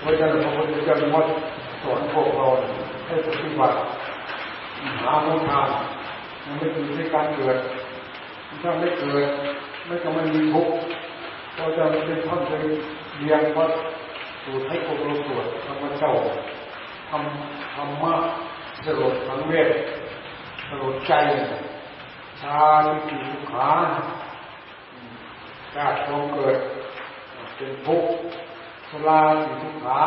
เพราะฉะนั้นพระพุทธเจ้ามัดสอนพวกเราให้ปฏิบัติหาหนทางมันไม่อยู่ที่การเกิด ถ้าไม่เกิดไม่ก็ไม่มีทุกข์เพราะจะนั้นเป็นท่านเป็นเรียนว่าสูตรให้พวกเราสวดธรรมเจ้าทำธรรมะสลดสังเวชสลดใจชาลิกิสุขาการทรงเกิดเป็นทุกข์ สลาสิทุกขา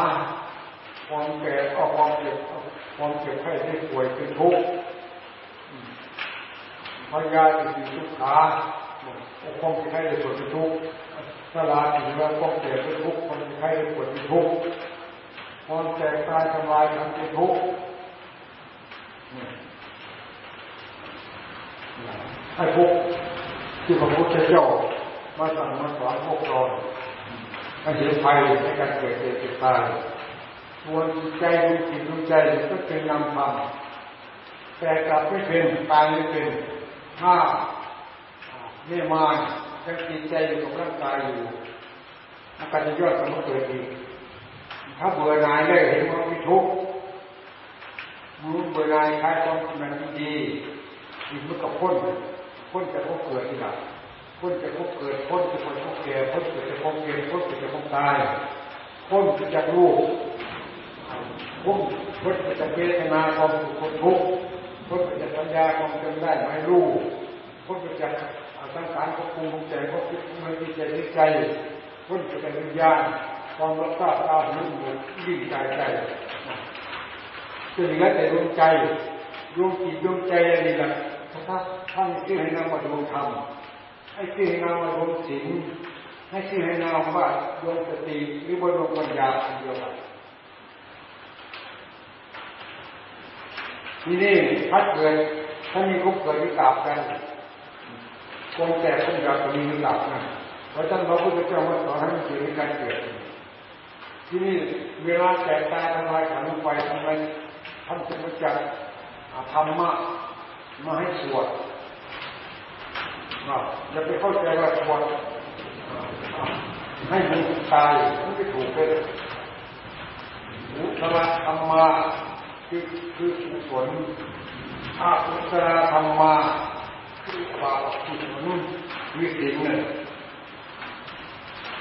ความแก่ก็ความเจ็บความเจ็บไข้ได้ป่วยเป็นทุกข์พยาสิทุกขาความเจ็บไข้ได้ป่วยเป็นทุกข์สลาสิแล้วความเจ็บเป็นทุกข์ความเจ็บไข้ได้ป่วยเป็นทุกข์ความแตกตายทำลายทำเป็นทุกข์ให้พวกที่พระพุทธเจ้ามาสั่งมาสอนพวกเรา ให้เห็นภัยในการเกิดเกิดตายส่วนใจดูจิตดูใจก็เป็นนำธรรมแต่กลับไม่เป็นตายไม่เป็นถ้าไม่มายังจิตใจอยู่กับร่างกายอยู่อาการจะยอดสมเกิดอีกถ้าเบื่อหน่ายได้เห็นว่ามีทุกข์รู้เบื่อหน่ายคลายความมันดีอีกมื่กับพ้นพ้นจะพบเกิดที่หลัง พ้นจะพบเกิดพ้นจะพบแก่พ้นจะพบเกิดพ้นจะพบตายพ้นจะรู้พ้นพ้นจะเวทนาความสุขคนทุกข์พ้นจะสัญญาความจำได้ไม่รู้พ้นจะสังขารควบคุมใจควบคุมมันมีใจใจพ้นจะวิญญาณความรักษาตาหูจมูกลิ้นกายใจจะเหลือแต่ดวงใจดวงจิตดวงใจอะไรล่ะถ้าท่านชื่อให้นามาดวงธรรม ให้ชื่อให้นามว่าดวงศีลให้ชื่อให้นามว่าดวงสติหรือว่าดวงปัญญาเดียวกันที่นี่พัดเกิดถ้ามีคุกเกิดวิกาบกันคงแต่คนอยากจะมีวิกาบนะเพราะฉะนั้นเราพุทธเจ้าว่าสอนให้มันเกิดในการเกิดที่นี่เวลาแตกตายทำลายขันลงไปทำไมท่านจึงมาจัดธรรมะมาให้สวด อย่าไปเข้าใจว่าสวดให้มันตายมันไม่ถูกเลยอุตระธรรมะคือคือกุศลอาอุตระธรรมะคือบาปกุศลวิสิงเนี่ย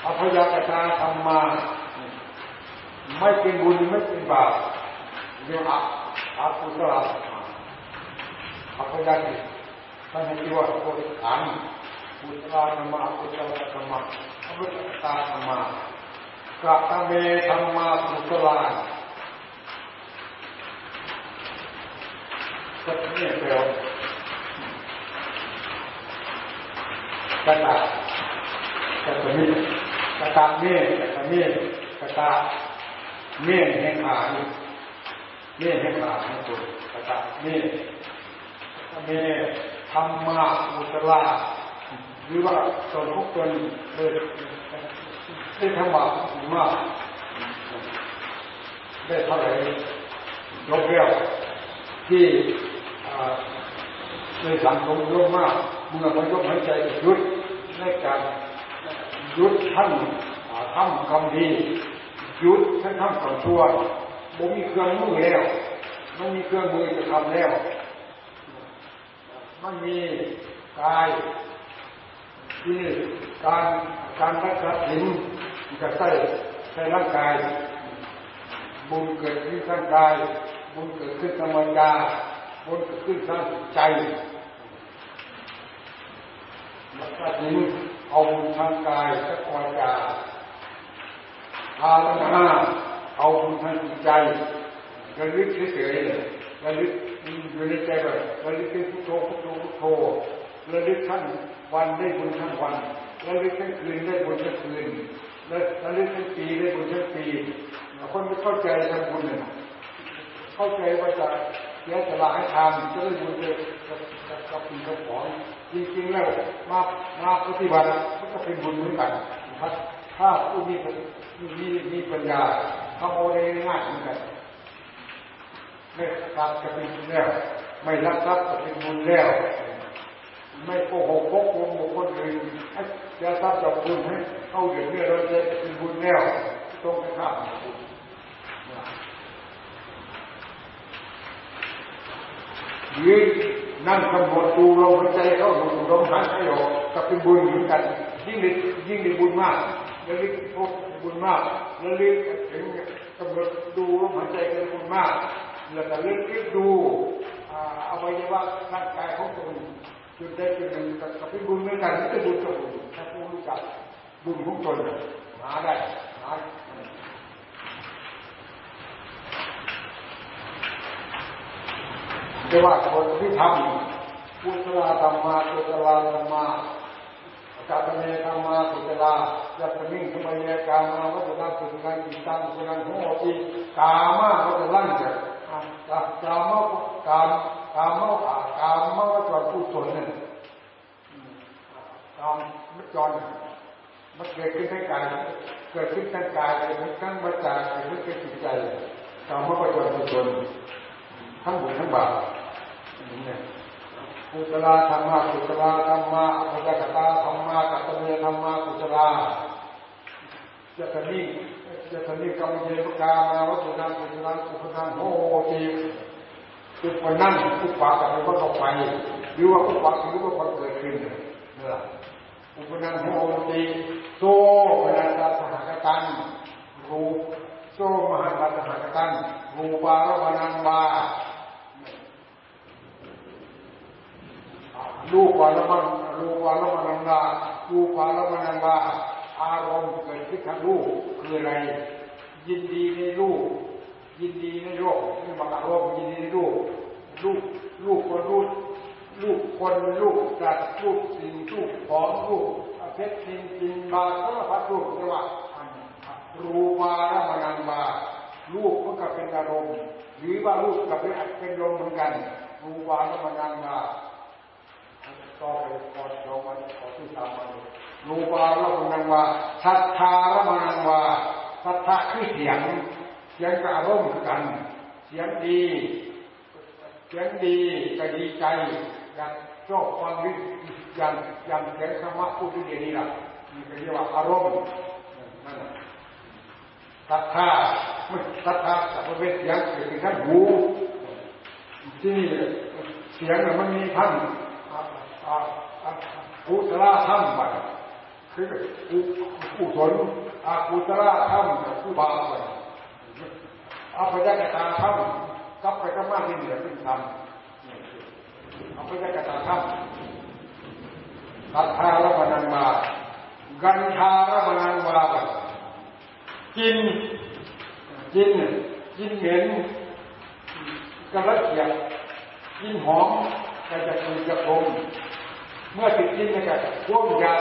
อภยกตาธรรมะไม่เป็นบุญไม่เป็นบาปเรียกว่าอากุศลอัปยาติ ท่านที่ว่าโคตรขันพุทธาธรรมะพุทธาธรรมะพุทธาธรรมะกะตะเมธรรมะพุทธลานก็นี่แปลว่ากะตะกะตมีกระตะเมียกระตะเมียกระตะเมียแห่งขาเมียแห่งขาทั้งตัวกระตะเมี่ยเมีย ธรรมะอุตระหรือว่าตนทุกตนเลยได้ธรรมะมากได้เท่าไหร่ยกเล้วที่ในสังคมยอะมากเมื่อมันยกหายใจยุดในการยุดท่านทำกรรมดียุดท่านทำกรรมชั่วบ่มีเครื่องมือแล้วไม่มีเครื่องมือจะทำแล้ว มันมีกายที่การการรักษาศีลจะใส่ใส่ร่างกาย บุญเกิดขึ้นทางกาย บุญเกิดขึ้นทางวิญญาบุญเกิดขึ้นทางใจรักษาศีลเอาบุญทางกายสักวิญญาทานห้าเอาบุญทางจิตใจระลึกเฉยๆระลึก อยู่ในใจแบบระลึกเป็นพุทโธพุทโธพุทโธระลึกทั้งวันได้บุญทั้งวันระลึกทั้งคืนได้บุญทั้งคืนระลึกทั้งปีได้บุญทั้งปีคนไม่เข้าใจทำบุญเนี่ยเข้าใจว่าจะเสียสละให้ทานจะได้บุญเจอกับปีกับของจริงๆแล้วมามาปฏิบัติมันก็เป็นบุญเหมือนกันถ้าผู้มีมีมีปัญญาเขาโมเดลง่ายเหมือนกัน ไม่ทำจะเป็นบุญแล้ว ไม่รักทรัพย์จะเป็นบุญแล้ว ไม่โกหกพกลมบุคคลอื่นให้จะทรัพย์จากบุญให้เข้าเดือดเนื้อเราจะเป็นบุญแล้วตรงกันข้ามยืนนั่งกำหนดดูลมหายใจเข้าดูลมหายใจออกก็เป็นบุญเหมือนกันยิ่งได้ยิ่งได้บุญมากระลึกพบบุญมากระลึกถึงกำหนดดูลมหายใจเป็นบุญมาก แล้วก็ลึกเลึกดูอวัยวะร่างกายของตนจุดใดจุดหนึ่งกับเป็นบุญเหมือนกันนี่เป็นบุญกับบุญถ้าผู้รู้จักบุญของตนหาได้หาเรียกว่าคนที่ทำพุทธลาธรรมาพุทธลาธรรมากัตเมธรรมาพุทธลาจัตมิงสมัยกามาวัตถุนาสุนันอิตังสุนันโหติกามาวัตถุลังจะ กามกามกามกามวัตถุผู้สนนั่นกามมัจจรมันเกิดขึ้นในกายเกิดขึ้นทั้งกายเกิดขึ้นทั้งวาจาเกิดขึ้นในจิตใจกามวัตถุผู้สนทั้งบุญทั้งบาปกุศลธรรมะกุศลธรรมะอภิญกตาธรรมะกัตเมธรรมะกุศลจะตนิจะตนิกรรมเยปกามาวัตถุนังกุศลกุศลโหติคือวันนั้นอุปากับมันก็ต้องไปหรือว่าอุปากหรือว่าคนเกิดขึ้นนี่แหละอุปนันโหติโซปนันตาสหกตันรูโซมหาตาสหกตันรูปารวนังวาลูกวาลมันลูกวาลมันนังดาลูกวาลมันนังดา อารมณ์เกิดขึ้นทางลูกคืออะไร ยินดีในลูกยินดีในโลกนี่มันอารมณ์ยินดีในลูกลูกลูกคนลูกลูกคนลูกจัดลูกสิ่งลูกของลูกเพชรสิ่งสิ่งบาสารพัดลูกเรียกว่ารูปารมนังบาลูกมันก็เป็นอารมณ์หรือว่าลูกกับเป็นเป็นลมเหมือนกัน รูปารมนังบาต่อไปก่อนเรามาขอที่สามมา รูปารมณังวาสัทธารมณังวาสัทธาคือเสียง เสียงกับอารมณ์กัน เสียงดี เสียงดีก็ดีใจอยากชอบฟังวิอย่างอย่างเสียงธรรมะพูดที่เดียนี้ล่ะนี่เรียกว่าอารมณ์นั่นสัทธาไม่สัทธาสัพเพเสียงเกิดขึ้นทั้งหูที่นี่เสียงมันมีทั้งกุศลธรรมไป คือกุศลอากุศลธรรมคือบาปไปอาพยากตาธรรมกับไปกับมาที่เหนือที่ทำอาพยากตาธรรมตัทธาระมนันมากันทาระมนันมากินกินกินเหม็นกระละเอียดกินหอมก็จะคือกระพงเมื่อติดกินนะครับพวกยา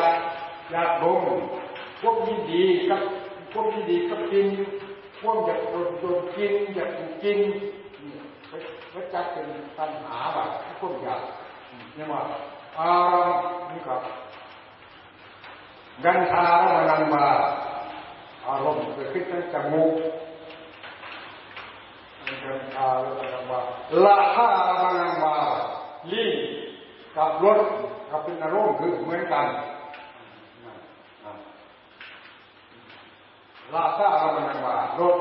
อยากดมพวกยินดีกับพวกยินดีกับกินพวกอยากโดนโดนกินอยากถูกกินวัจักเป็นปัญหาแบบพวกอยาเนี่ยว่าอารมณ์นี่ครับกันทารมนังมาอารมณ์เกิดขึ้นตั้งจมูกกันทารมนังมาละทารมนังมาลิ้นกับรสกับเป็นอารมณ์คือเหมือนกัน ลาซาเรามันว่ารส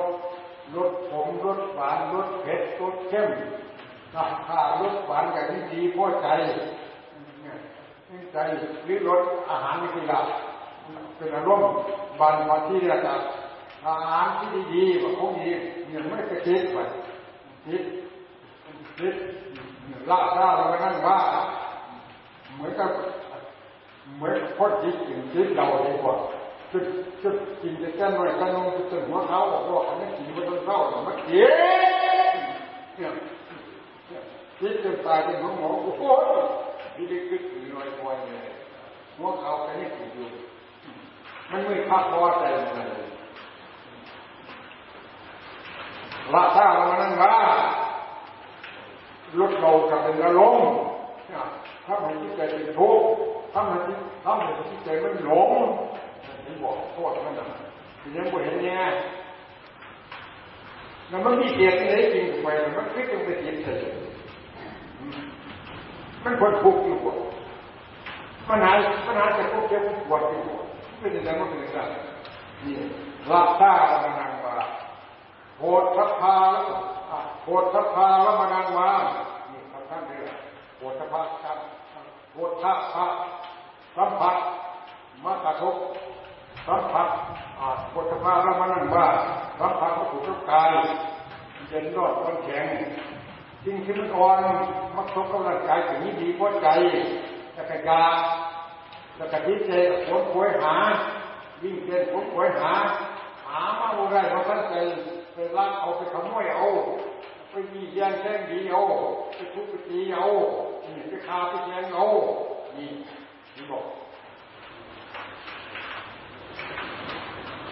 รสผมรสหวานรสเผ็ดรสเข้มราคารสหวานกับที่ดีพอใจใจหรือรสอาหารนี่คือละเป็นอารมณ์บันมาที่เรียกอาหารที่ดีๆว่าของดีเนี่ยไม่กระชิดไปคิดคิดลาซาเราไม่นั่นว่าเหมือนกับเหมือนพอจิตกินจิตเราดีกว่า จุดจุดกินจะแก้หน่อยกันลงจนหัวเท้าออกว่าอันนี้กินมันต้องเข้ามันเย็นเนี่ยจิตจนตายเป็นหัวหมอโอ้โหที่ไดีกึกหน่อยพอยเลยหัวเขาแค่นี้กินอยู่มันไม่พักพอใจเลยละท่ามันนั่นว่าลดเรากับเป็นอารมณ์ถ้ามันจิตใจเป็นทุกข์ถ้ามันถ้ามันจิตใจมันหลง ที่บอกโทษมันนะยังบ่เห็นเนี่ยมันไม่มีเหตุอะไรจริงไปมันคิดต้องไปเหตุเฉยมันควรทุกข์อยู่บ่ปัญหาปัญหาจะทุกข์เจ็บปวดอยู่บ่ไม่ได้ยังมันเป็นอย่างนั้นนี่รับตาระมานังว่าโหดทัพพาโหดทัพพาล้วมานังมานี่ครับท่านเรียกโหดทัพพาครับโหดทัพพาสัมผัสมากระทบ สัมผัสโหดทัพพาแล้วมานังมาสัมผัสวัตถุร่างกายเย็นรอนร้อนแข็งสิ่งที่มันอ่อนมักทบกับร่างกายถึงนี้ดีพราะใจแล้วก็ยาแล้วก็ดิ้นใจผลควยหา วิ่งเต้นผลควยหา หามาโมได้เพราะท่านใจไปลักเอาไปขโมยเอาไปมีแย่งแท่งดีเอาไปทุบไปตีเอาไปฆ่าไปแย่งเอานี่นี่บอก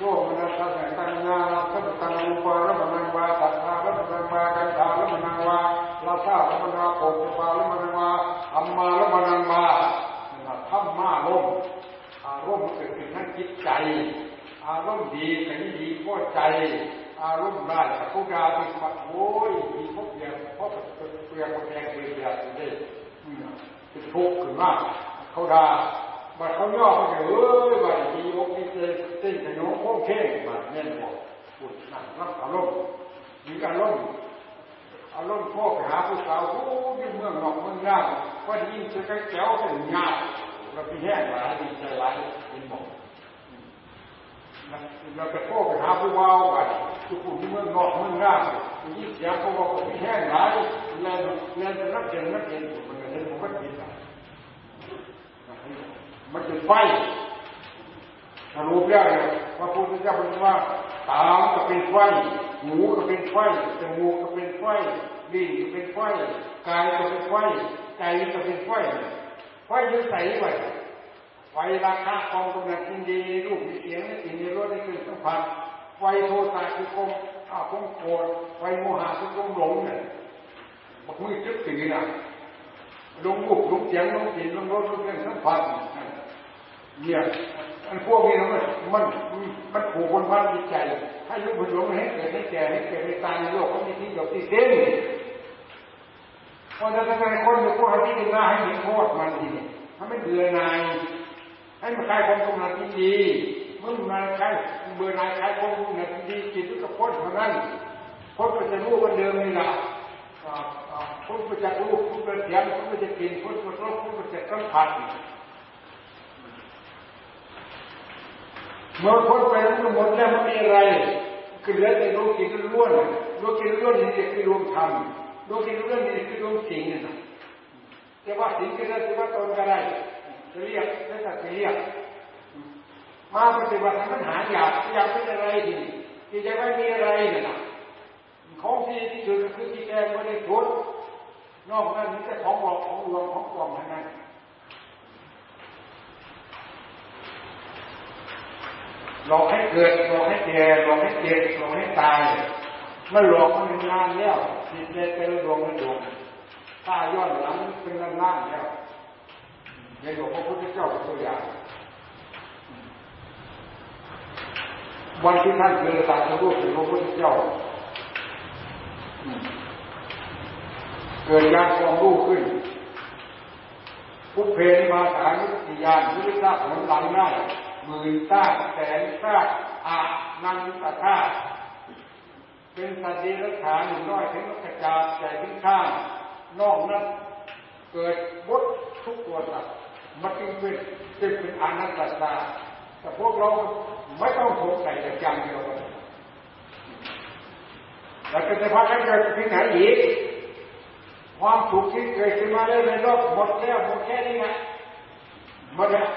โนมนคือใจมะมะนามะนาละมานังมานารมณ์เกิดขึ้นทั้งจิตใจบ้างปุจลาจะมีสมณีกาวิจารปุจลาจิตตังนังโหติโสมนัสสะตังนาสัพตังอุปาระมนังวาตัทธาระมังวากันธาระมนังวาลาสาระมนังโภคปาระมนังวาอัมมาระมนังวาธรรมะลมอารมณ์เกิดขึ้นทั้งจิตใจ อารมณ์ดีกับนี่ดีเพราะใจ อารมณ์ได้กับผู้ดาเป็นมาโอ้ยมีพวกเพียงเพราะเปลี่ยนแปลงเปลี่ยนแปลงได้เป็นทุกข์ขึ้นมากเขาด่า บัดเขาย่อเขาจะเอ้ยบัดมีอกมีเต้นขยงโค้งเข่งบัดแน่นบอกพูดหนั่นรับอารมณ์มีอารมณ์อารมณ์พ่อไปหาผู้สาวโอ้ยเมืองนอกเมืองย่างก็ยิ่งจะใกล้แก้วเป็นงาเราไปแห้งหลายดีใจหลายเป็นหมอกเราไปพ่อไปหาผู้เบาบัดทุกคนที่เมืองนอกเมืองย่างยิ่งเสียงเขาบอกไปแห้งหลายแรงแรงจะนักเย็นนักเย็นมันก็เห็นผมก็ดีนะ มันเป็นไฟสรุปแล้วเนี่ยพระพุทธเจ้าบอกว่าตาก็เป็นไฟหูก็เป็นไฟจมูกก็เป็นไฟลิ้นก็เป็นไฟกายก็เป็นไฟใจก็เป็นไฟไฟยึดใส่ไว้ไฟราคาคองกำลังกินดีรูปเสียงสิ่งในรถนี่คือสัมผัสไฟโทสะคือคมอ้าวคงโกรธไฟโมหะคือคงหลงเนี่ยบอกมือจึ๊บสิ่งนี้นะลงรูปลงเสียงลงกลิ่นลงรสลงเรื่องสัมผัส เนี่ยมันพวกนี้มันมันมันผูกบนพันจิตใจให้รู้ผลหลงให้เกิดให้แก่ให้เกิดให้ตายในโลกเขามีที่หยดที่เส้นพอจะทำไงคนอยู่พวกที่ดึงหน้าให้เห็นโทษมันทีนี้ถ้าไม่เบื่อนายให้มันคลายความกำหนัดที่ดีเมื่อมันคลายเบื่อนายคลายความกำหนัดที่ดีจิตก็พ้นเท่านั้นพ้นก็จะรู้วันเดิมนี่แหละพ้นก็จะรู้พ้นก็เสียงพ้นก็จะกินพ้นก็จะรู้พ้นก็จะสัมผัส มื่อพ้นไปทั้งหมดแล้วมันมีอะไรคือเหลือแต่รู้กินล้วนรู้กินล้วนนี่คือรวมธรรมรู้กินล้วนนี่คือรวมสิ่งนี่นะจะว่าสิ่งก็ได้จะว่าตนก็ได้จะเรียกแล้วแต่จะเรียกมาปฏิบัติมันหาอยากอยากเป็นอะไรดีที่จะไม่มีอะไรนะของที่ที่สุดคือที่แกไม่ได้ทุนนอกนั้นนี่แต่ของหลอกของลวงของปลอมทั้งนั้น หลอกให้เกิดหลอกให้แก่หลอกให้เจ็บหลอกให้ตายมันหลอกมันนานแล้วจิตใจเป็นดวงเป็นดวงถ้าย้อนหลังเป็นนานแล้วในหลวงพระพุทธเจ้าเป็นตัวอย่างวันที่ท่านเกิดตรัสรู้เป็นพระพุทธเจ้า เกิดญาณความรู้ขึ้นพุทเพนมาสานุติยานวิริยะผลหลังได้ หมื่นต้าแสนต้าอานันตธาเป็นสัตว์ดีรักษาหนึ่งน้อยถึงกระจาดใหญ่ขึ้นข้างนอกนั้นเกิดบดทุกตัวสัตว์มันจึงเป็นจึงเป็นอนันตตาแต่พวกเราไม่ต้องสงสัยแต่อย่างเดียวแล้วจะพากันเกิดที่ไหนอีกความสุขที่เกิดขึ้นมาแล้ในโลกหมดแล้วหมดแค่นี้ไงหมดแล้ว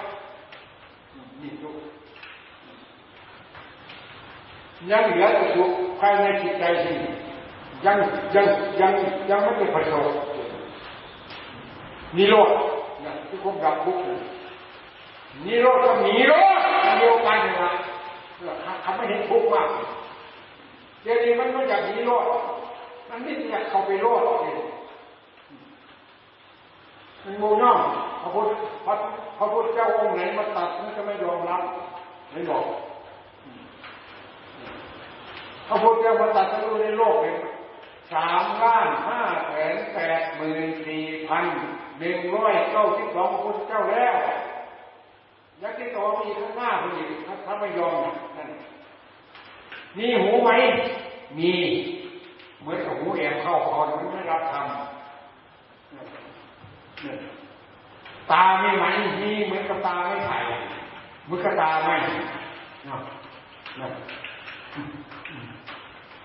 นี่ทุกยังเหลือแต่สุขภายในจิตใจที่ยังยังยังยังไม่ได้ประสบนิโรธนะที่ผมดับทุกข์นิโรธกับนิโรธเดียวกันนะทำให้เห็นทุกข์มากเดี๋ยวนี้มันไม่อยากนิโรธมันไม่อยากเข้าไปโรธเลยมันโมย่อม พระพุทธพระพระพุทธเจ้าองค์ไหนมาตัดมันจะไม่ยอมรับไม่บอกพระพุทธเจ้ามาตัดทั้งในโลกเลยสามล้านห้าแสนแปดหมื่นสี่พันหนึ่งร้อยเก้าสิบสองพระพุทธเจ้าแล้วยักษ์ที่ต่อมีข้างหน้าคนอีกถ้าไม่ยอมนั่นมีหูไหมมีเหมือนกับหูแอบเข้าคอมันไม่รับธรรม ตาไม่ไหมมีเหมือนกับตาไม่ไถ่เหมือนกับตาไม่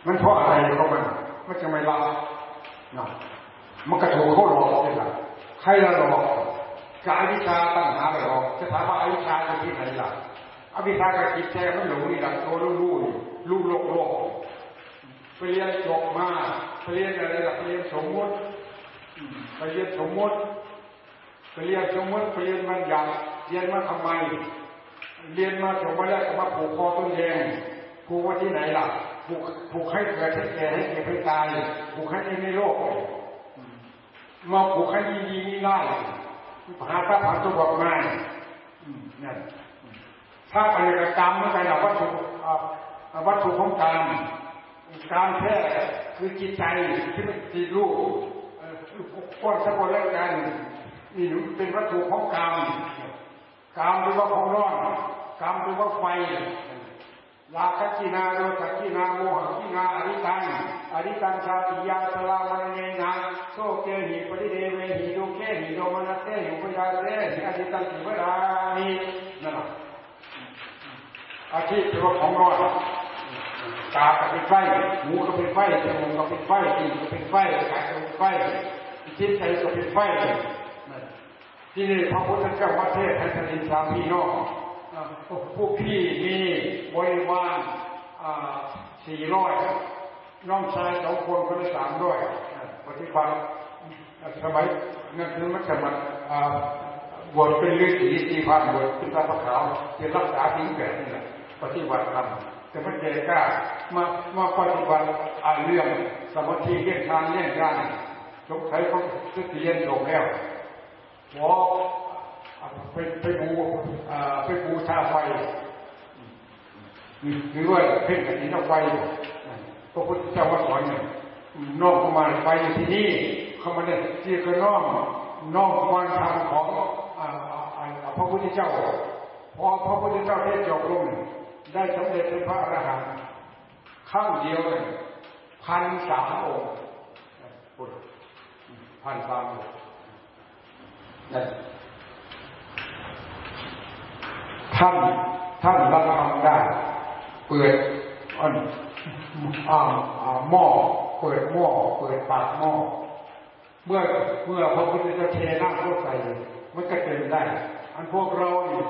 มันเพราะอะไรเขามันมันจะไม่รับมันกระถูกเขาหลอกเลยล่ะใครละหลอกกายวิชาตั้งหาไปหลอกจะถามว่าอวิชาจะที่ไหนล่ะอวิชากับจิตใจมันหลงนี่ดังตัวรู้รู้รู้โลกโลกไปเรียนจบมาไปเรียนอะไรล่ะไปเรียนสมมติไปเรียนสมมติ ไปเรียนสมมติไปเรียนมันอย่างเรียนมาทำไม เรียนมาจบมาแล้วก็มาผูกคอต้นแดงผูกว่าที่ไหนล่ะผูกผูกให้เกิดให้แก่ให้เก็บให้ตายผูกให้ในโลกมาผูกให้ดีดีนี่ได้หาพระผานตัวบอกมานั่นถ้าไปกรรมไม่ใช่หรอกวัตถุวัตถุของกรรมการแท้คือจิตใจที่จิตรูปก้อนสะกดแล้วกัน นี่เป็นวัตถุของกรรมกรรมเป็นว่าของร้อนกรรมเป็นว่าไฟลาคกินาโรสกินาโมหกินาอริตังอริตังชาติยาสลาวันเนนาโซเกหิปริเดเวหิโดเกหิโดมนัสเตหิปยาเตหิอริตังสิวรานินั่นแหละอาชีพเป็นว่าของร้อนตาก็เป็นไฟหูก็เป็นไฟจมูกก็เป็นไฟตีนก็เป็นไฟกายก็เป็นไฟจิตใจก็เป็นไฟ ที่นี่พระพุทธเจ้าวัดเทศให้ทนินสามพี่น้องผู้พี่มีบริวารสี่ร้อยน้องชายสองคนคนละสามร้อยปฏิบัติสมัยนั่นคือมัชมัดบวชเป็นฤาษีสี่พันบวชเป็นตาพระขาวเป็นรักษาทิ้งแบบนี้แหละปฏิบัติธรรมแต่ไม่ใจกล้ามามาปฏิบัติอ่านเรื่องสมาธิเรื่องทานเรื่องการสงสัยเขาจะเรียนจบแล้ว พอไปไปบูไปบูชาไฟหรือว่าเพ่งกระดิ่งไฟพระพุทธเจ้าว่าสอนเนี่ยน้องเข้ามาไฟอยู่ที่นี่เข้ามาเนี่ยที่คือน้องน้องควรทำของพระพุทธเจ้าพอพระพุทธเจ้าเทศจบลงได้สำเร็จเป็นพระอรหันต์ข้างเดียวเลยพันสามองค์พันสามองค์ ท่านท่านรับทำได้ เปิดอันอ่หม้อเปิดหม้อเปิดปากหม้อเมื่อเมื่อพระพุทธเจ้าเทน้ำเข้าใส่มันก็เต็มได้ อันพวกเรานี่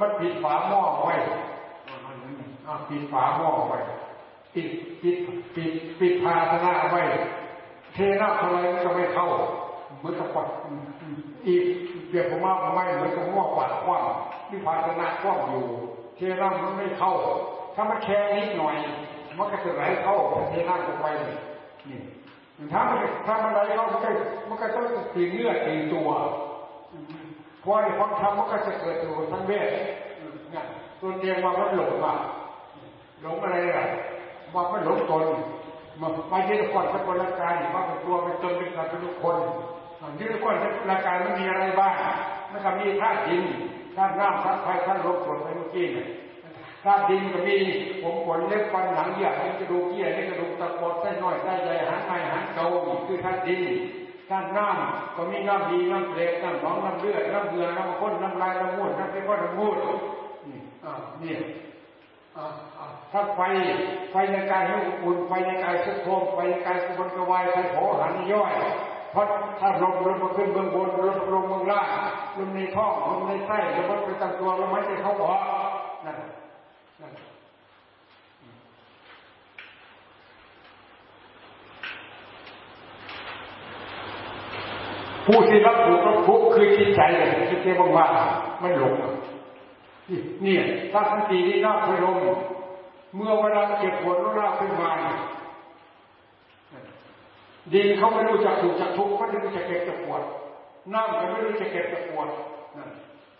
มันปิดฝาหม้อไว้ปิดฝาหม้อไว้ปิดปิดปิดปิดภาชนะไว้เทน้ำอะไรก็ไม่เข้าเหมือนกับ อีกเปียกผมว่าไม่เหมือนกับหม้อปัดคว่ำที่ภาชนะคว่ำอยู่ เทน้ำมันไม่เข้า ถ้ามันแค่นิดหน่อย มันก็จะไหลเข้าเทน้ำลงไปนี่ถ้ามันถ้ามันไหลเข้ามันก็มันก็ต้องตีเนื้อตีตัวเพราะในความทำมันก็จะเกิดตัวทั้งเวทตัวเตียงว่ามันหลงอะหลงอะไรอะว่ามันหลงตนมาไปยึดก่อนสักคนละกายว่าเป็นตัวเป็นตนเป็นสัตว์เป็นทุกคน ยึดก่อนสักละกายมันมีอะไรบ้างมันก็มีธาตุดินธาตุน้ำธาตุไฟธาตุลมส่วนไปเมื่อกี้เนี่ยธาตุดินก็มีผมขนเล็บฟันหนังเยื่อเล็บกระดูกเยื่อเล็บกระดูกตะปอดไส้น้อยไส้ใหญ่หันไอหันเกาคือธาตุดินธาตุน้ำก็มีน้ำดีน้ำเล็กน้ำหนองน้ำเลือดน้ำเกลือน้ำข้นน้ำลายน้ำมูดน้ำเส้นก้อนน้ำมูดนี่อ่านี่ถ้าไฟไฟในกายให้อุ่นไฟในกายสุดโทมไฟในกายสุบนกวายไฟโผหันย่อย ราะถ้าลมลมมาขึ้นเบื้องบนลมลมเบื้องล่างลมในท้องลมในไส้ลมไปตั้งตัวลมไม่ได้เข้าหัวนั่นนั่นผู้ที่รับถูกรับทุกคือจิตใจเลยจิตใจว่างๆไม่หลงนี่ถ้าสันตินี่น่าพลมเมื่อเวลาเจ็บปวดร้าขึ้นมา ดีเขาไม่รู้จักถูกจักทุกข์เขาไม่รู้จักเจ็บจักปวดน้ำก็ไม่รู้จะเก็บจะปวด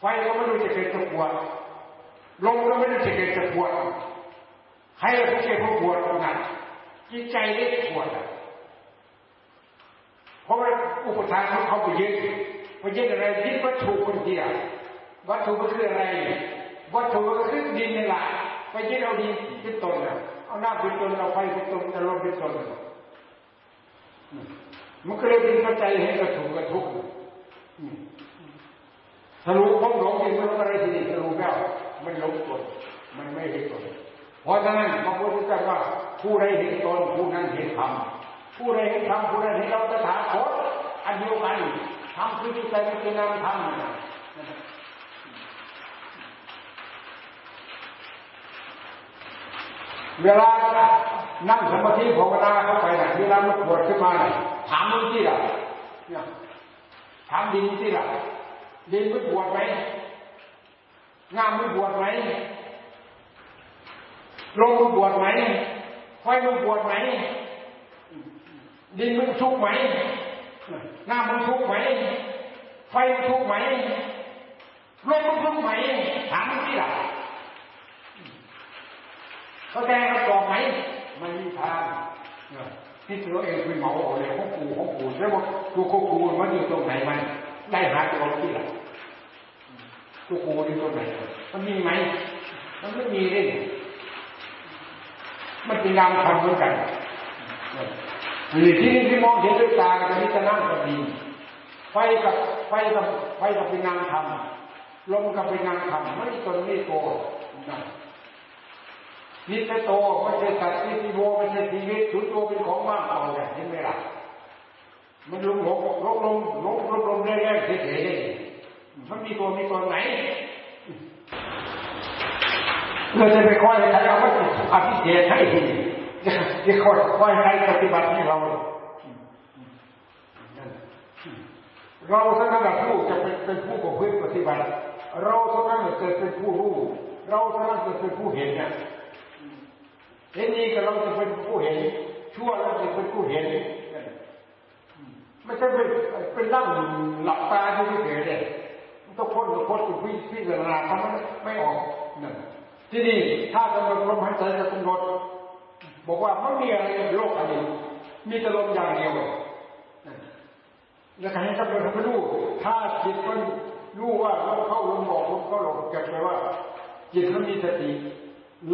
ไฟก็ไม่รู้จะเก็บจะปวดลมก็ไม่รู้จะเก็บจะปวดใครผู้เก็บผู้ปวดนั่นจิตใจเล็กปวดเพราะว่าอุปทานเขาเขาไปยึดไปยึดอะไรยึดวัตถุคนเดียววัตถุก็คืออะไร วัตถุก็คือดินนี่แหละไปยึดเอาดินเป็นตนเอาหน้าเป็นตนเอาไฟเป็นตนเอาลมเป็นตน มันก็เลยเป็นปัจจัยให้กระถุกกระทุกทะลุพ้องหลงเองไม่รู้อะไรทีนี้ทะลุแล้วมันหลงตนมันไม่เห็นตนเพราะฉะนั้นพระพุทธเจ้าว่า ผู้ใดเห็นตนผู้นั้นเห็นธรรมผู้ใดเห็นธรรมผู้นั้นเห็นเราตถาคตอันเดียวกันธรรมคือจิตใจมันเป็นนามธรรมเวลา นั่งสมาธิภาวนาเข้าไปนะเวลามันปวดขึ้นมาถามมึงที่ละเนี่ยถามดินที่ละดินมันปวดไหมงามมันปวดไหมลมมันปวดไหมไฟมันปวดไหมดินมันทุกไหมน้ำมันทุกไหมไฟมันทุกไหมลมมันทุกไหมถามมึงที่ละเขาแก้คำตอบไหม ไมันมีทางที่ตัวเองเป็นเหมาเอาเลยของกูของกูแล้วว่าตัวของกูมันอยู่ตรงไหนมันได้หาตัวที่หลังตัวกูอยู่ตรงไหนมันมีไหมมันไม่มีเลยมันเป็นนามธรรมเหมือนกันหรือที่นี่ที่มองเห็นด้วยตากับนิจนั่งกับดีไฟกับไฟกับไฟกับเป็นนามธรรมลมกับเป็นนามธรรมไม่ตนไม่โกนะ นิสโตไม่ใช่สัตว์นิสโวไม่ใช่ชีวิตสุดโตเป็นของว่างเปล่าเนี่ยเห็นไหมล่ะมันลงหลงลงลงลงลงลงเรื่อยๆเฉยๆมันมีตัวมีตัวไหนเราจะไปคอยใครเอาไว้อภิเษกให้จะคอยคอยใครปฏิบัติให้เราเราสักนั้นผู้จะเป็นเป็นผู้ประพฤติปฏิบัติ เราสักนั้นเกิดเป็นผู้รู้ เราสักนั้นเกิดเป็นผู้เห็นเนี่ย เห็นดีก็เราจะเป็นผู้เห็น ชั่วเราจะเป็นผู้เห็น ไม่ใช่เป็นเป็นนั่งหลับตาดูเฉยเลยต้องพ้นต้องพ้นต้องพิพิจารณาทำไม่ไม่ออกนั่นที่นี่ถ้ากำหนดลมหายใจจะกำหนดบอกว่าไม่มีอะไรในโลกอันนี้ มีแต่ลมอย่างเดียวแล้วให้กำหนดให้รู้ถ้าจิตมันรู้ว่าลมเข้าลมออกลมเข้าลมเก็บไปว่า จิตมันมีสติ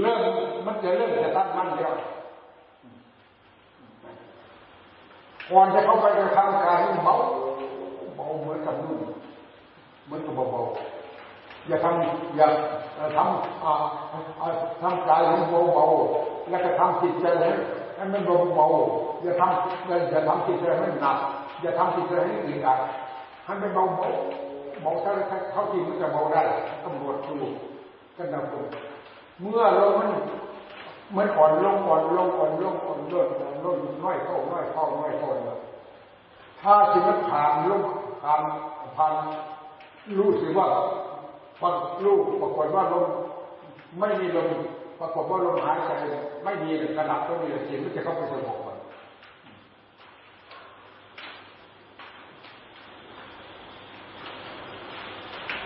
เริ่มมันจะเริ่มจะตั้งมั่นแล้วก่อนจะเข้าไปในทางกายเบาเบาเหมือนกับนุ่มเหมือนกับเบาๆอย่าทำอย่าทำทำกายให้เบาเบาแล้วก็ทำจิตใจให้ให้มันเบาเบาอย่าทำอย่าทำจิตใจให้หนักอย่าทำจิตใจให้อึดอัดให้มันเบาเบาเบาเท่าเท่าที่มันจะเบาได้ตำรวจดูกันดำรง เมื่อลมมันมันอ่อนลงอ่อนลงอ่อนลงอ่อนลงอ่อนลงน้อยเข้าน้อยเข้าน้อยเข้าถ้าสิ่งมันผ่านลงผ่านผ่านรู้สึกว่าพอรู้ปรากฏว่าลมไม่มีลมปรากฏว่าลมหายใจไม่มีกระดับก็มีเสียงมันจะเข้าไปสงบ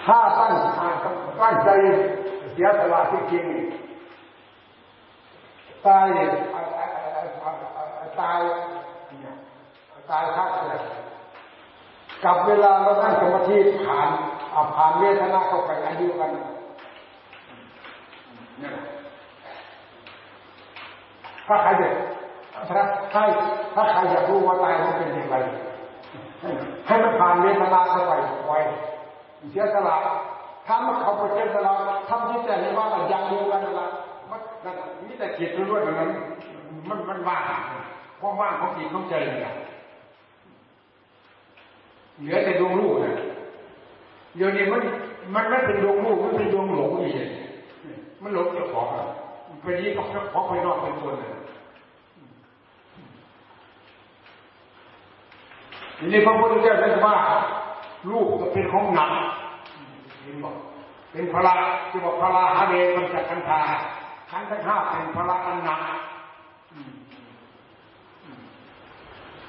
ถ้าตั้งตั้งใจ เสียสละที่จริงตายตายตายค่าเกิดกับเวลาเรานั่งสมาธิผ่านผ่านเวทนาเข้าไปอันเดียวกันนี่ถ้าใครเด็กถ้าใครถ้าใครอยากรู้ว่าตายมันเป็นอย่างไรให้มันผ่านเวทนาเข้าไปไวเสียสละ ถ้ามันเขาไปเสียสละทำที่แต่เห็นว่าอย่างเดียวกันละมันนี่แต่จิตล้วนๆนั้นมันมันว่างเพราะว่างของจิตของใจเนี่ยเหลือแต่ดวงลูกนะเดี๋ยวนี้มันมันไม่เป็นดวงลูกมันเป็นดวงหลงอีกมันหลงเจ้าของมันเป็นนี้เจ้าของไปนอกเป็นตัวเลยทีนี้พระพุทธเจ้าท่านว่าลูกจะเป็นของหนัก เห็นบอกเป็นพระที่บอกพระหาเดชมันจะคันธาขันธ์ห้าเป็นพระอันหนัก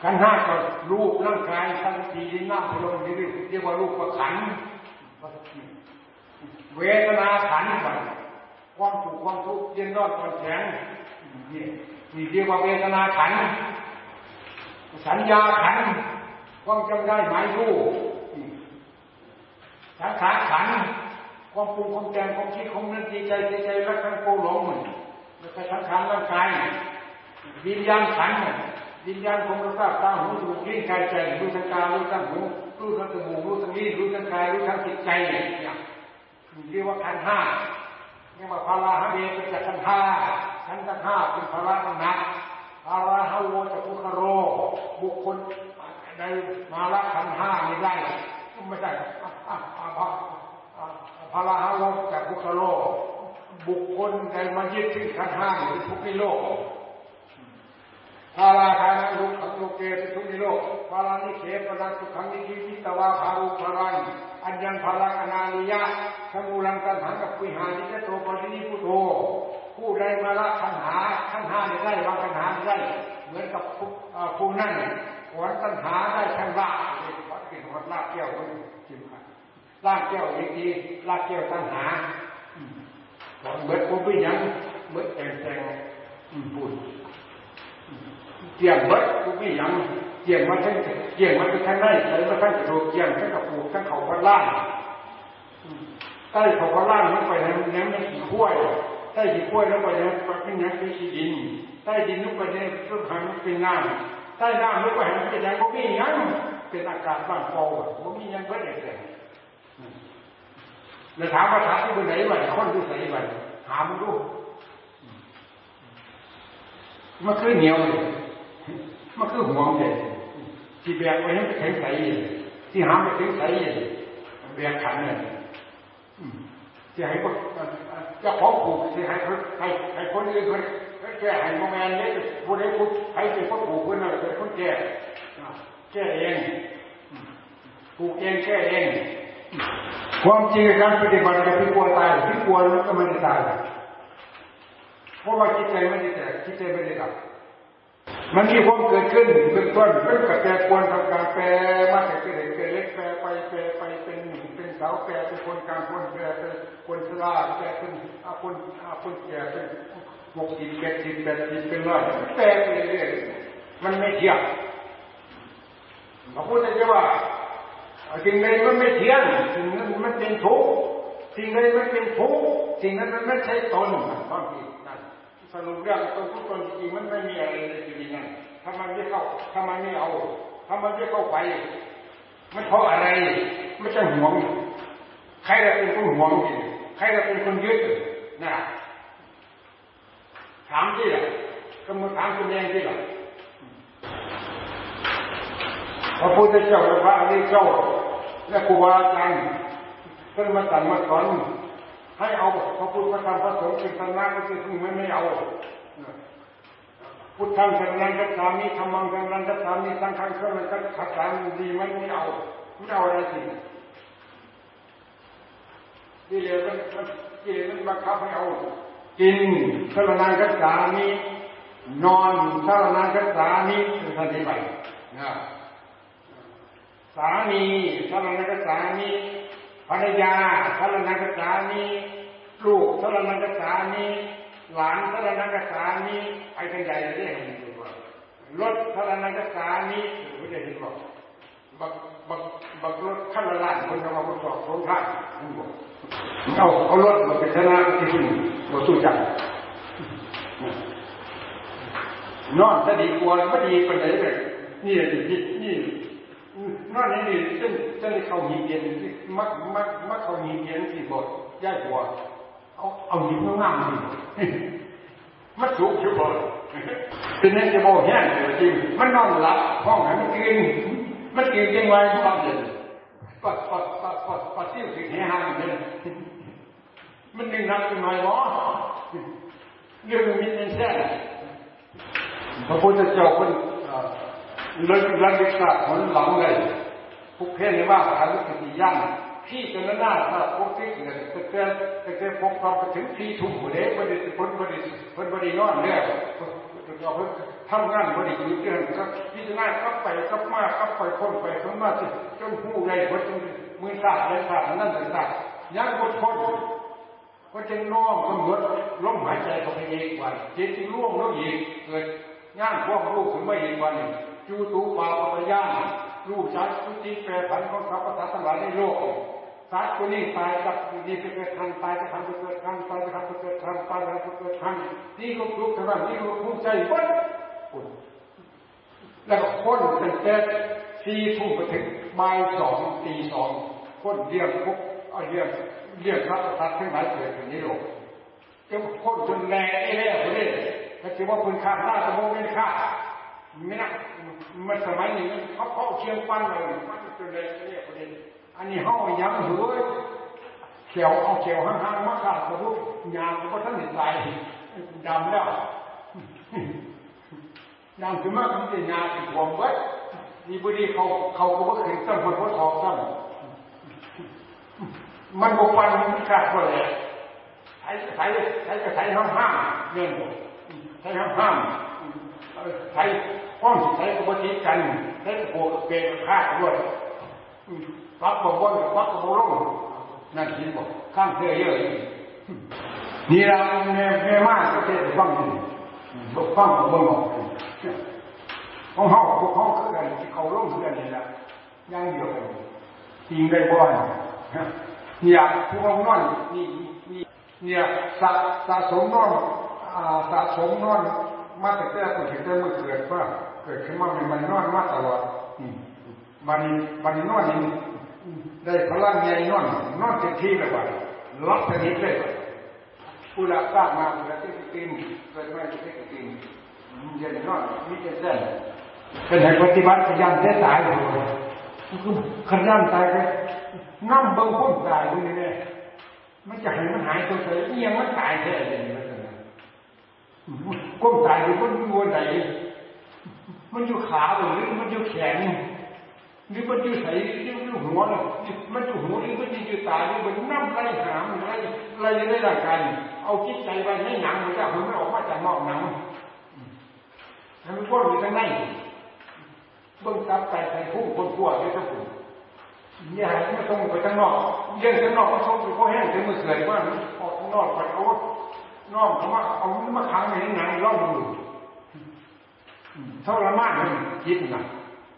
ขันห้าก็รูปร่างกายทั้งสี่ดิน้ำพลังนี้เรียกว่ารูปประขันเวทนาขันไปความสุขความทุกข์เย็นร้อนความแข็งนี่นี่เรียกว่าเวทนาขัน สัญญาขัน ความจำได้หมายรู้ สังขารขันความปรุงความแต่งความคิดความนึกดีใจดีใจรักทั้งโกหลงมันแล้วก็สังขารร่างกายวิญญาณขันวิญญาณของพระทราบตาหูจมูกลิ้นกายใจรู้ทางตารู้ทางหูรู้ทางจมูกรู้ทางลิ้นรู้ทางกายรู้ทางจิตใจเนี่ยเรียกว่าขันห้าเรียกว่าพาราฮะเบเป็นจักขันห้าขันธ์ห้าเป็นพาราหนักพาราฮะโวจะพุคโร บุคคลในมาละขันห้าไม่ได้ไม่ใช่ พาราฮะโวจะพุคโรบุคคลใดมายึดถือขันห้าเป็นทุกข์ในโลกพาราคานังลุขังโลเกเป็นทุกข์ในโลกพารานิเขปนัสุขังนิคิวิตวาภารุภารังอัญญังภารังอนานิยะสมุลังตันหังกับปิหานิจโตปรินิพุโตผู้ใดมาละขันหาขันหาได้วางขันหาได้ เหมือนกับผู้นั่นหวนตันหาได้ทั้งลาวัดเป็นวัดลาแก้วจิม ลากแก้วอีกทีลากแก้วตันหาเหมือนผมไปยังเหมือนแต่งแต่งบุญเกี่ยงเบิดกูไม่ยังเกี่ยงมาทั้งเกี่ยงมาทั้งได้ใช้มาทั้งกระโดดเกี่ยงทั้งกับปูทั้งเขาพันล่างใต้เขาพันล่างลงไปนั้นน้ำไม่ขี่ขั้วใต้ขี่ขั้วลงไปนั้นเป็นน้ำเป็นขี้ดินใต้ดินลงไปนั้นต้นหางเป็นน้ำใต้น้ำลงไปนั้นเป็นยังก็มียังเป็นอากาศบ้านฟองก็มียังเบิดแต่ง แล้วถามว่าถามที่บนไหนบ้างคนที่ไหนบ้างถามดูมันคือเหนียวเลยมันคือห่วงเลยที่แบกไว้ให้แข็งใสเลยที่หามไปแข็งใสเลยแบกขันเนี่ยที่ให้คนเจ้าของผูกที่ให้ให้ให้คนอื่นคนแก้ให้โมแมนเนี่ยผู้ใดผูกให้เป็นคนผูกคนนั้นเป็นคนแก้แก้เองผูกเองแก้เอง ความจริงการปฏิบัติกับที่กลัวตายที่กลัวแล้วก็ไม่ได้ตายเพราะว่าจิตใจไม่ได้แตกจิตใจไม่ได้ดับมันมีความเกิดขึ้นเป็นต้นเป็นกระแสควรทำการแปลมาแต่เป็นเล็กแปลไปแปลไปเป็นหนึ่งเป็นสาวแปลเป็นคนกลางคนแปลเป็นคนชราแปลเป็นอาคนอาคนแก่เป็นหกสิบแปดสิบแปดสิบเป็นร้อยแปลไปเรื่อยมันไม่เที่ยงพระพุทธเจ้าว่า สิ่งใดมันไม่เที่ยงสิ่งนั้นมันเป็นทุกข์สิ่งใดมันเป็นทุกข์สิ่งนั้นมันไม่ใช่ตนบางทีสรุปเรื่องตรงทุกคนจริงมันไม่มีอะไรในชีวิตนั้นถ้ามันไม่เข้าถ้ามันไม่เอาถ้ามันไม่เข้าไป มันเพราะอะไรไม่ใช่ห่วงใครจะเป็นคนห่วงจริงใครจะเป็นคนยึดนะถามที่ละก็มาถามคุณเองที่ละพระพุทธเจ้าและพระอริยเจ้า และครูบาอาจารย์เพิ่งมาสั่งมาสอนให้เอาพระพุทธพระธรรมพระสงฆ์เป็นสำนักก็คือมันไม่เอาพุทธังสนังกัจฉามิธรรมังสนังกัจฉามิสังฆังสนังกัจฉามิดีมันไม่เอาไม่เอาอะไรสิที่เหลือมันที่เหลือมันบังคับให้เอากินสนังกัจฉามินอนสนังกัจฉามิทันทีไปนะ สามีสนังกัจฉามิภรรยาสรนักษามีลูกสรนักษามีหลานสรนักษามีไอ้เป็นใหญ่เลยเห็นดูว่ารถสรนักษามีไม่ได้เห็นบอกบักบักบักรถขั้นละล้านคนจะมาทดสอบสงครามนั่บอกเอาเอารถมาเป็นชนะที่คุณมาสู้จังนอนจะดีกว่าไม่ดีเป็นไหนเลยนี่นี่นี่นั่นนี่ซึ่งซึ่งเขาหินเย็นที่มักมักมักเขาหิน เย็นที่บดย่ายหัวเอาเอาหินงามดิมันสูงชิบเลยเป็นนั่นจะบอกแห้งเลยจริงมันนอนหลับห้องไหนมันกินมันกินยังไงบ้างเด่นปัดปัดปัดปัดปัดที่สิแห้งเด่นมันดึงนักเป็นหน่อยวะเรื่องมันมีเป็นแท้พระพุทธเจ้าเป็น เลยรันดิกาผลหลังเลยพวกเพื่อนว่าขาลุกติย่างพี่จนหน้าถ้าพวกที่เกิดจะเกิดจะเกิดพวกความไปถึงพี่ทุ่มหัวเด็กบริสุทธิ์ผลบริสุทธิ์ผลบริโนอนเนี่ยเราเพิ่งทำงานบริยุทธิ์เดือนก็พิจารณาก็ไปก็มาก็ไปคนไปคนมาจนผู้ใดคนมือสาดและสาดนั่นแต่สาดยังบดคนก็จึงน้อมกำหนดลมหายใจเข้าไปอีกวันจิตร่วงแล้วอีกเกิดย่างพวกลูกถึงไม่อีกวันหนึ่ง จูตูปาปย่างลูกชัดทุติแปรผันของพระพุทธทั้งหลายในโลกสัตว์ตัวนี้ตายกับนี่ไปเกิดทางตายจะทำไปเกิดทางตายจะทำไปเกิดทางตายจะทำไปเกิดทางนี่ก็ลุกทางนี้ก็ภูมิใจวัดคุณแล้วก็คนเป็นแต่สี่ทุ่มไปถึงบ่ายสองตีสองคนเรียกพวกเอาเรียกเรียกพระสัตว์ทั้งหลายเกิดในโลกจะคนจนแรงไอ้แร่คนนี้ถ้าคิดว่าคุณค่ามหน้าสมองไม่ค่า ไม่นะมันสมัยนี้เขาเขาเชียงปั้นเลยมันจนแรงไอ้แร่คนนี้อันนี้ห้องยังเหือเขียวเอาเขียวห่างๆมาขาดกระดูกยางก็ท่านเห็นใจดำแล้วยางคือมากมันจะยางติดหัวไว้นี่บุรีเขาเขาก็ว่าถึงต้นคนเขาทองต้นมันบกปันมันขาดหมดเลย ช้ใช้ใช้กระใช้ห้ามห้ามเงินใช้ห้ามห้ามใช้ห้องใช้กบวนการใช้โปรงเกล็ดฆ่าด้วยฟักบอกว่าฟักบอกลงนั่นคิดบอกข้างเสื้อเยอะนี่เราแม่แม่มากก็เทศฟังบกฟังบอกบอกของเขาพวกเขาคือกันที่เขาลงคือกันนี่แหละย่างเดียวกันจริงได้บ่อยเนี่ยผู้ว่านอนนี่ เนี่ยสะสะสมนอนสะสมนอนมาแต่แต่คนถึงได้มาเกิดว่าเกิดขึ้นมามันนอนมาตลอดมันมันนอนนี่ได้พลังใหญ่นอนนอนเต็มที่เลยว่าล็อกสนิทเลยผู้ละสร้างมาผู้ละที่กินเกิดมาที่กินเย็นนอนมีแต่เส้นเป็นให้ปฏิบัติยันเสียสายเลยขยันตายไปนั่งเบิ้งพุ่มตายดูนี่เนี่ย มันจะให้มันหายตัวเฉยเอียงมันตายแค่ไหนก้มตายดูมันอยู่ไหนมันอยู่ขาหรือมันอยู่แขนหรือมันอยู่ใส่หรืออยู่หัวมันอยู่หัวหรือมันอยู่ตาหรือมันน้ำไรหามไรไรในร่างกายเอาจิตใจไปให้หนังมันจะมันไม่ออกมาจากนอกหนังให้มันพ้นอยู่ข้างในเบื้องตับไตไตพุ่งคนขั้วด้วยทั้งคู่ นี่ยไม่ต้องไปข้างนอกเรื่องข้างนอกมันชงไปเขาะแห้งถึงมือเกิดว่าออกข้างนอกไปเอานอกเขาว่าเอามาขังในหนังร่องมือเท่าละมากเลยคิดนะ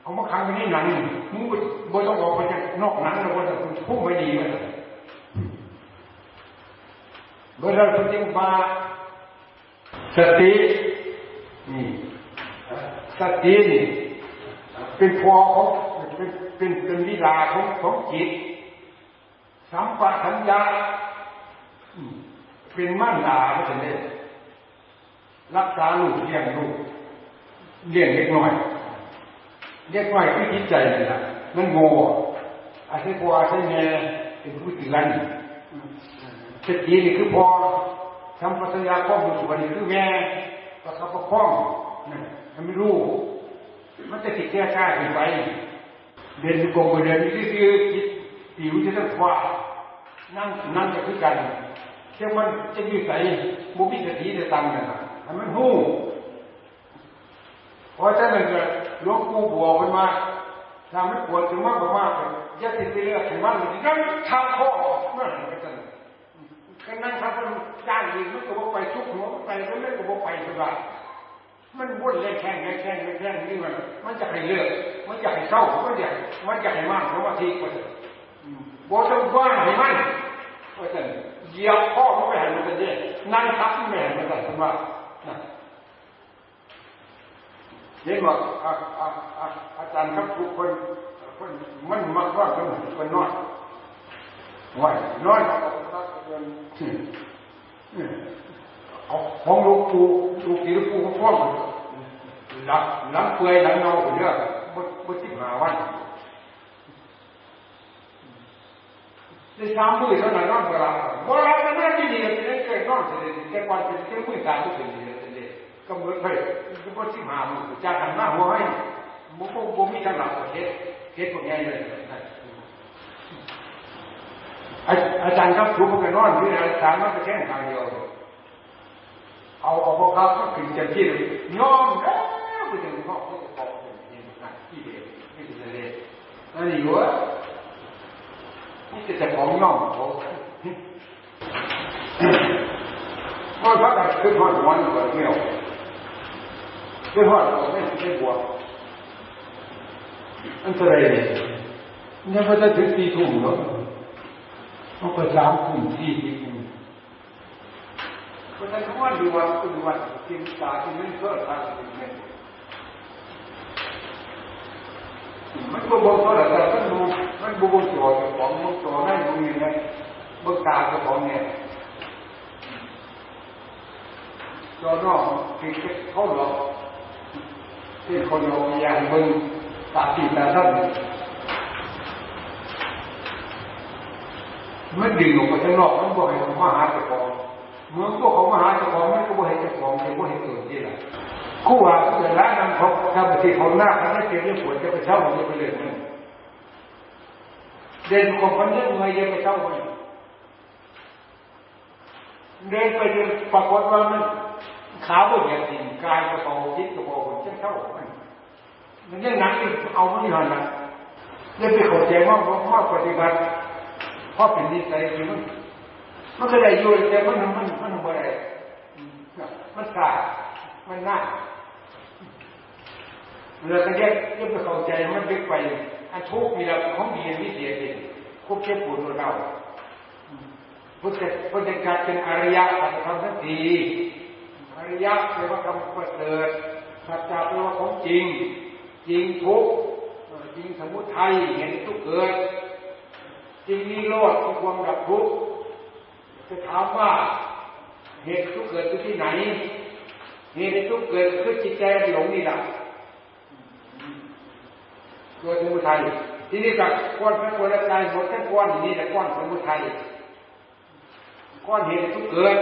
เอามาขังไว้ในหนังมึงบ่ต้องออกไปจากนอกนังแล้วว่าจะพุ่งไม่ดีเลยเมื่อเราจริงมาสตินี่สตินี่เป็นพอของเป็น เป็นเป็นวิลาของของจิต สัมปชัญญะเป็นมั่นดาก็จะได้รักษาลูกเลี้ยงลูกเลี้ยงเล็กน้อยเล็กน้อยคือจิตใจนี่แหละมันโง่อาศัยพ่ออาศัยแม่เป็นผู้ติรันสตินี่คือพอสัมปชัญญะข้อมูลส่วนนี้คือแม่ประคับประคองให้ไม่รู้มันจะติดแก้กล้าขึ้นไป เดินกงไปเดินนี่คือจิตผิวจะต้องคว้านั่งนั่งจะคือกันเชื่อมันจะยืดใส่บุบิสติจะตังกันนะให้มันหู้เพราะฉะนั้นกิดหลวงปู่บัวมันมาทำให้ปวดถึงมากกว่ามากยัดติดเลือดถึงมากเลยนั่งทำข้อนั่นก็จะก็นั่งทำมันจ้างยิงมันก็บอกไปชุกหัวไปแล้วไม่ก็บอกไปสบายมันวุ่นเล่นแข่งเล่นแข่งเล่นแข่งนี่มันมันจะให้เลือก มันจะให้เศร้ามันจะมันจะให้มากเพราะว่าทีก็จะบอต้องว่างให้มันก็จะเหยียบข้อมันไปหันมันจะเย่นั่งทับแม่มันจะทำว่าเห็นว่าอาจารย์ครับทุกคนคนมันมักว่าคนคนน้อยว่าน้อยเอาของลูกปูลูกกี่ลูกปูเขาพ่อหลังหลังเปื่อยหลังเน่าอยู่เนี่ ยมันมันสิบห้าวันในสามมือเท่านั้นนอนกระลับบ่รับมันน่าที่ดีเลยเกิดนอนเสร็จแค่วันเป็นแค่มือสามมือเป็นเลยก็เหมือนเฮ้ยก็บ่สิบห้ามือจากหันหน้าหัวให้มันก็บ่มีทางหลับเฮ็ดเฮ็ดพวกนี้เลยอาจารย์ครับทุกคนนอนที่อาจารย์มันก็แค่ทางเดียวเอาเอาพวกเขาขึ้นเต็มที่เลยยอมแล้วไปถึงพ่อเขา นั่นอยู่วะนี่จะจะของย่อมเขาพอพักกันขึ้นหอดวันก็ไม่เอาขึ้นหอดก็ไม่ไม่บวกอันตรายเนี่ยเนี่ยพอจะถึงตีทุ่มแล้วมันก็สามทุ่มสี่ทุ่มเพราะฉะนั้นว่าดูวันดูวันกินตากินไม่เพิ่มตากินไม่มัน บวมเท่าไหร่แต่มันดูมันบวมตัวของมันตัวให้ดูยังไงเบื้องตาของเนี่ยจอนอกคือเขาหลอกที่คนเราอย่างมึงตาตีตาท่านมันดึงออกไปข้างนอกมันบอกให้เขามาหาเจ้าของ เมือพวกเขามาหาเจ้าของมันก็บอกให้เจ้าของเป็นบอกให้เกิดที่ไหนคู่ว่าเกิดร้านนั้นเขาทำที่เขาหน้าเขาไม่เจอเรื่องปวดจะไปเช่ามันจะไปเรื่องมันเดินของคนเรื่องเงยจะไปเช่ามันเดินไปจนปรากฏว่ามันขาวเหยียดดินกายกระโปรงจิตกระโปรงเช่นเท่ามันมันยังหนักอีกเอาไม่หันนะยังไปเข้าใจว่าพ่อปฏิบัติพ่อเป็นนิสัยที่มัน มันก็ได้อยู่แต่มันมันมันมันอะไรมันกายมันน่าเราก็แยกยังไปเข้าใจมันเด็กไปอันทุกมีเราของดีมีเสียดีควบเก็บปวดเราพุทธพุทธการเป็นอริยะสัจธรรมทันทีอริยะแปลว่าคำประเสริฐสัจจะแปลว่าของจริง จริงทุกจริงสมุทัยเห็นทุกเกิดจริงนิโรธคือความดับทุกข์ จะถามว่าเหตุทุกเกิดที่ไหนเหตุทุกเกิดคือจิตใจหลงนี่แหละตัวสมุทัยทีนี้กับก้อนพระโพธิใจหมดทั้งก้อนนี่แหละก้อนสมุทัยก้อนเหตุทุกเกิด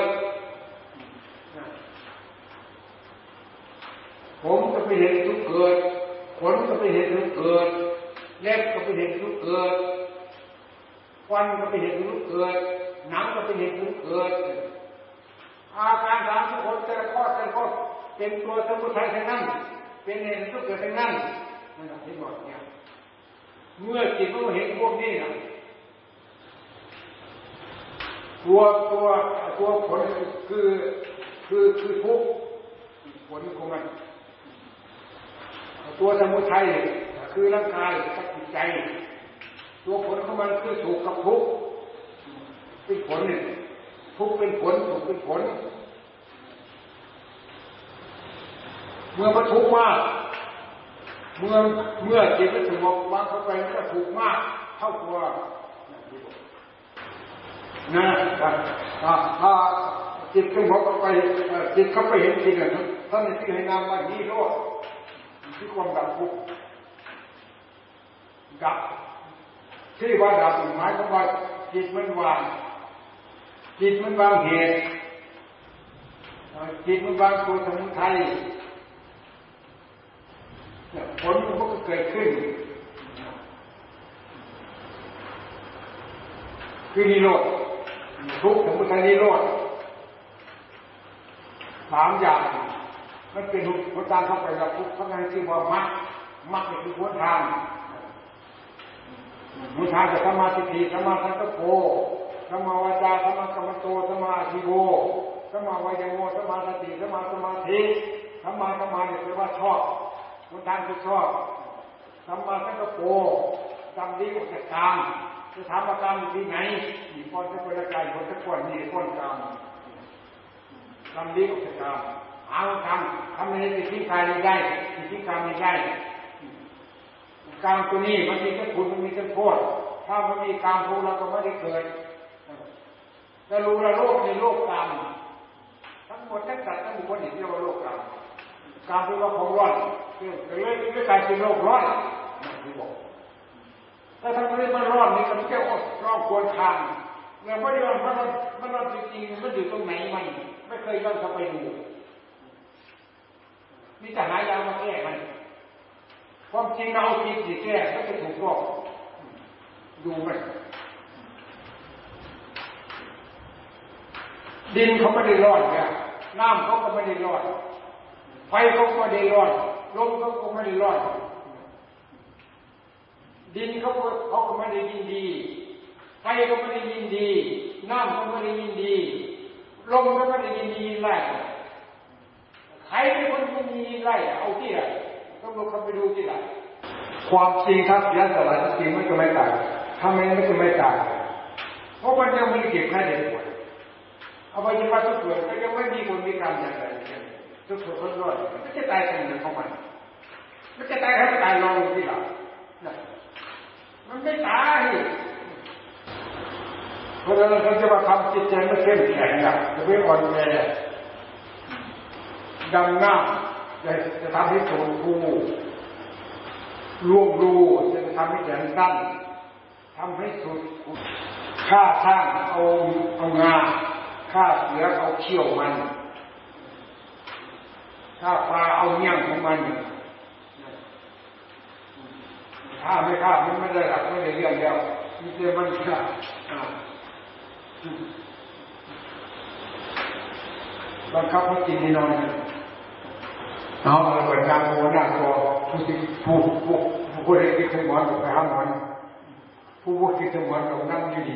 ผมก็ไปเห็นทุกเกิดขนก็ไปเห็นทุกเกิดเล็บก็ไปเห็นทุกเกิดควันก็ไปเห็นทุกเกิด หนังก็ไปเห็นทุกเกิด อาการสามทุกคนแต่ข้อแต่ข้อเป็นตัวสมุทัยทั้งนั้น เป็นเหตุทุกเกิดทั้งนั้นนั่นแหละที่บอกเนี่ย เมื่อจิตมันเห็นพวกนี้นะตัวตัวตัวผลคือคือคือทุกผลของมันตัวสมุทัยคือร่างกายกับจิตใจ ตัวผลของมันคือถูกกับทุก เป็นผลเนี่ยทุกเป็นผลถูกเป็นผล เมื่อมันทุกมาก เมื่อเมื่อจิตมันสงบวางเข้าไปมันก็ถูกมาก เท่าตัวนะถ้าถ้าจิตสงบเข้าไปจิตเข้าไปเห็นสิ่งนั้นท่านที่ให้นามว่านิโรธที่ความดับทุกข์ดับที่ว่าดับหมายความว่าจิตมันวาง จิตมันวางเหตุจิตมันวางตัวสมุทัยผลมันก็เกิดขึ้น คือนิโรธทุกสมุทัยนิโรธสามอย่างมันเป็นหัวใจเข้าไปกับทุกข์ข้างในที่ว่ามักมักนี่คือหัวทางหัวทางจะสมาธิสมาสังกโป สมาวาจาสมากรรมโตสมาธิโวสมาวายโมสมาสติสมาสมาธิสมาสมาเนี่ยแปลว่าชอบหัวทางคือชอบสมาสังกโปจำดีออกจากกามจะถามว่ากามอยู่ที่ไหนมีก้อนจะเป็นกายคนจะก้อนนี่ก้อนกามจำดีออกจากกามเอาทำทำในสิ่งที่กายไม่ได้สิ่งที่กามไม่ได้กามตัวนี้มันมีทั้งคุณมันมีทั้งโทษถ้ามันมีกามทุกเราก็ไม่ได้เกิด แต่รู้ละโลกในโลกกามทั้งหมดทั้งสัตว์ทั้งบุคคลเห็นเรียกว่าโลกกามกามคือว่าของร้อนคือเลยคือการเป็นโลกร้อนที่บอกถ้าทำอะไรมันร้อนนี่มันแค่อดร้อนควรทางเราไม่ได้ร้อนมันร้อนมันร้อนจริงๆมันอยู่ตรงไหนมันไม่เคยย้อนเข้าไปดูมีแต่หายามาแก้มันความจริงเราคิดสิแก้ก็จะถูกต้องดูมัน ดินเขาไม่ได้ร้อนเนี่ยน้ำเขาก็ไม่ได้ร้อนไฟเขาก็ไม่ได้ร้อนลมเขาก็ไม่ได้ร้อนดินเขาก็เขาก็ไม่ได้ยินดีไฟก็ไม่ได้ยินดี น้ำก็ไม่ได้ยินดีลมก็ไม่ได้ยินดีไล่ใครเป็นคนยินดีไล่เอาที่ไหนต้องลงเข้าไปดูที่ไหนความจริงครับยันสลายจริงมันก็ไม่ต่างทำไมมันก็ไม่ต่างเพราะมันยังไม่ได้เก็บแค่เด็กป่วยเอาไปยังมาทุกส่วนก็ยังไม่มีคนมีกรรมอย่างไรทุกส่วนก็รอดมันจะตายเป็นเรื่องของมันมันจะตายให้มันตายลองที่หลังมันไม่ตายเพราะฉะนั้นเขาจะมาทำจิตใจไม่เข้มแข็งนะจะไม่อ่อนแอดำหน้าจะจะทำให้สูงกูล่วงรูจะทำให้แขนสั้นทำให้สุดฆ่าช่างเอาเอางา ฆ่าเสือเอาเขี้ยวมันฆ่าปลาเอาเงี้ยงของมันฆ่าไม่ฆ่ามันไม่ได้หลักไม่ได้เรื่องเดียวมีแต่มันฆ่าบังคับให้กินให้นอนเอาเราเปิดนางโมนางตัวผู้ที่ผู้ผู้ผู้ใดที่เคยหมอนไปหาหมอนผู้ผู้ที่เคยหมอนเรานั่งอยู่ดี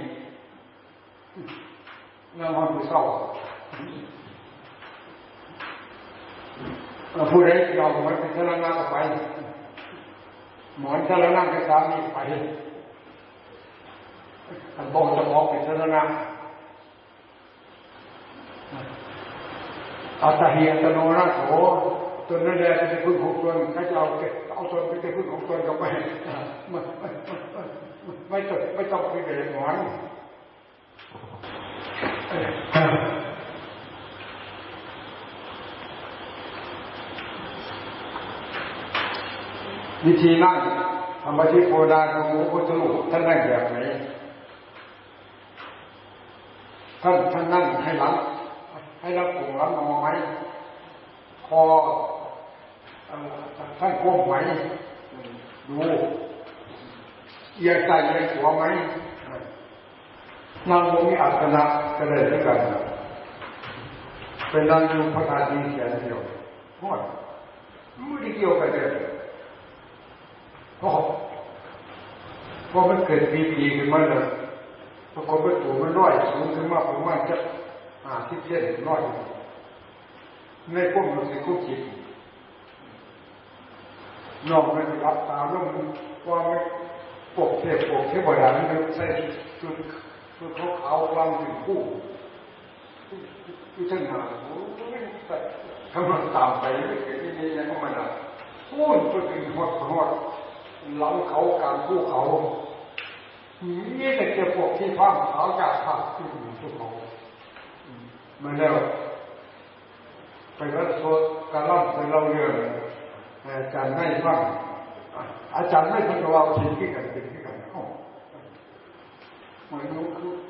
นั่งห้องผู้เศร้าผู้ใดยอมมันเป็นชนะนาไปหมอนชนะนาไปสามีไปอันบอกจะบอกเป็นชนะนาอัตหิอัตโนนาโถตนนั่นแหละเป็นพึ่งของตนถ้าจะเอาเอาตนเป็นพึ่งของตนก็ไปไม่ไม่ต้องไม่ต้องไปเดือดร้อน วิธีนั่งธรรมชิโพดาของพระพุทธรูปท่านนั่งแบบไหนท่านท่านนั่งให้หลังให้รับผงรับนอนไหมคอท่านก้มไหมดูเอียงใส่เอียงหัวไหม นั่งบนนี้อัศนะก็เลยด้วยกันเป็นนั่งยูพระาตุเขียนเดียวหอดไม่ได้เกี่ยวกันเลยเพราะเพราะมันเกิดปีปีขึ้นมาเลยปรากฏว่าตัวมันร้อยสูงขึ้นมาประมาณจะห้าสิบเซนร้อยในพวกมันสิคุกคิดนอกนั้นรับตาแล้วมันว่าไม่ปกเทพปกเทพบดามันใส่ชุด ชุดเขาขาควกลางถึงคู่ที่ท่านหาโอ้ยทำมันตามไปไม่เกิดที่นี่นะมันอะพูดไปถึงหดหดหลังเขาการคู่เขานี่แต่เจ้าพวกที่พังขาจากภาคที่อยู่ทุกเขามาแล้วไปรัดโซกาล่ำไปเล่าเรื่องอาจารย์ไม่ฟังอาจารย์ไม่ฟังเราสิ่งที่กันสิ่งที่ for local